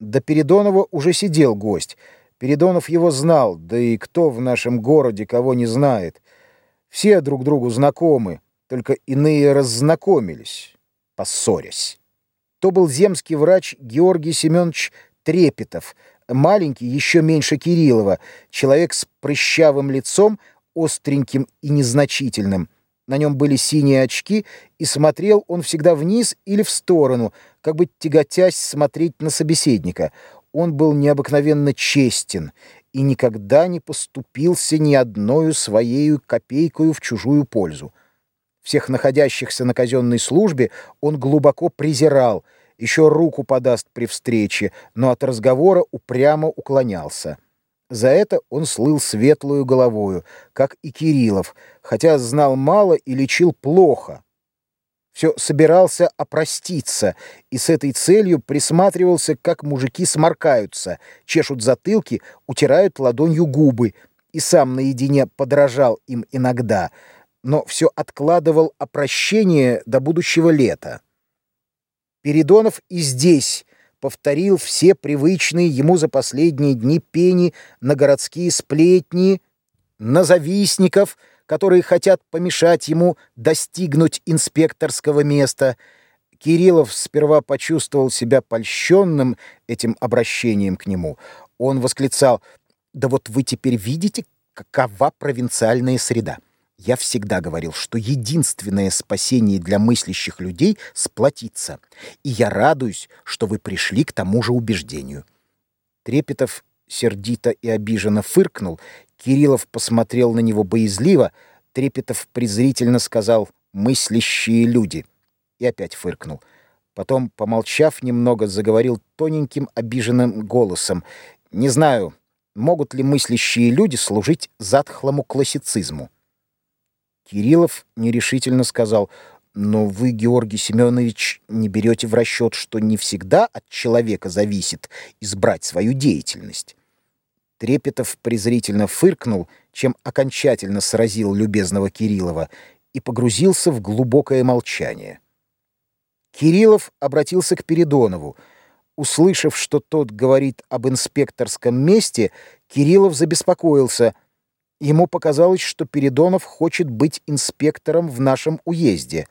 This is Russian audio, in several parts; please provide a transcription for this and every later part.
До Передонова уже сидел гость. Передонов его знал, да и кто в нашем городе кого не знает. Все друг другу знакомы, только иные раззнакомились, поссорясь. То был земский врач Георгий Семенович Трепетов, маленький, еще меньше Кириллова, человек с прыщавым лицом, остреньким и незначительным. На нем были синие очки, и смотрел он всегда вниз или в сторону, как бы тяготясь смотреть на собеседника. Он был необыкновенно честен и никогда не поступился ни одною своею копейкою в чужую пользу. Всех находящихся на казенной службе он глубоко презирал, еще руку подаст при встрече, но от разговора упрямо уклонялся. За это он слыл светлую головою, как и Кириллов, хотя знал мало и лечил плохо. Все собирался опроститься, и с этой целью присматривался, как мужики сморкаются, чешут затылки, утирают ладонью губы, и сам наедине подражал им иногда, но все откладывал опрощение до будущего лета. Передонов и здесь повторил все привычные ему за последние дни пени на городские сплетни, на завистников, которые хотят помешать ему достигнуть инспекторского места. Кириллов сперва почувствовал себя польщенным этим обращением к нему. Он восклицал «Да вот вы теперь видите, какова провинциальная среда». Я всегда говорил, что единственное спасение для мыслящих людей — сплотиться. И я радуюсь, что вы пришли к тому же убеждению. Трепетов сердито и обиженно фыркнул. Кириллов посмотрел на него боязливо. Трепетов презрительно сказал «мыслящие люди» и опять фыркнул. Потом, помолчав немного, заговорил тоненьким обиженным голосом. «Не знаю, могут ли мыслящие люди служить затхлому классицизму?» Кириллов нерешительно сказал, «Но вы, Георгий Семенович, не берете в расчет, что не всегда от человека зависит избрать свою деятельность». Трепетов презрительно фыркнул, чем окончательно сразил любезного Кириллова, и погрузился в глубокое молчание. Кириллов обратился к Передонову. Услышав, что тот говорит об инспекторском месте, Кириллов забеспокоился — Ему показалось, что Передонов хочет быть инспектором в нашем уезде,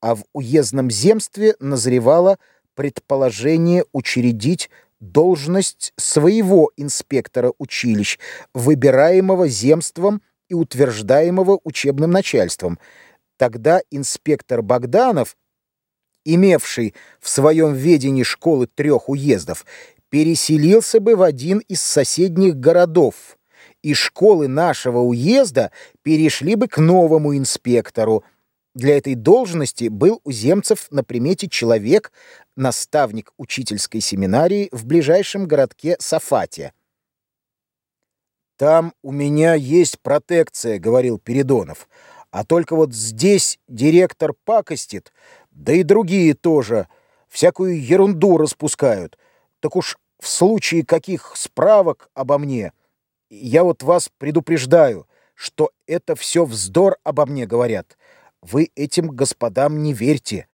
а в уездном земстве назревало предположение учредить должность своего инспектора училищ, выбираемого земством и утверждаемого учебным начальством. Тогда инспектор Богданов, имевший в своем ведении школы трех уездов, переселился бы в один из соседних городов, и школы нашего уезда перешли бы к новому инспектору. Для этой должности был у земцев на примете человек, наставник учительской семинарии в ближайшем городке Сафате. «Там у меня есть протекция», — говорил Передонов. «А только вот здесь директор пакостит, да и другие тоже, всякую ерунду распускают. Так уж в случае каких справок обо мне я вот вас предупреждаю, что это все вздор обо мне говорят. Вы этим господам не верьте.